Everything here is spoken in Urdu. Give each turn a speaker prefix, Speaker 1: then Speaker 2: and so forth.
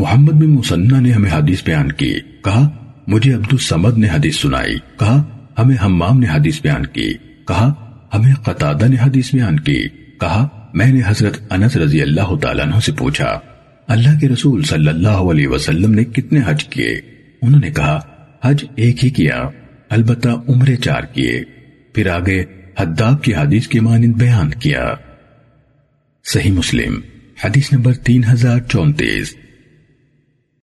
Speaker 1: محمد بن مسنہ نے ہمیں حدیث بیان کی۔ کہا، مجھے عبد السمد نے حدیث سنائی۔ کہا، ہمیں حمام نے حدیث بیان کی۔ کہا، ہمیں قطادہ نے حدیث بیان کی۔ کہا، میں نے حضرت انس رضی اللہ تعالیٰ عنہ سے پوچھا، اللہ کے رسول صلی اللہ علیہ وسلم نے کتنے حج کیے؟ انہوں نے کہا، حج ایک ہی کیا، البتہ عمرے چار کیے۔ پھر آگے حداب کی حدیث کے مانند بیان کیا۔ صحیح مسلم، حدیث نمبر تین ہزار چونتیس۔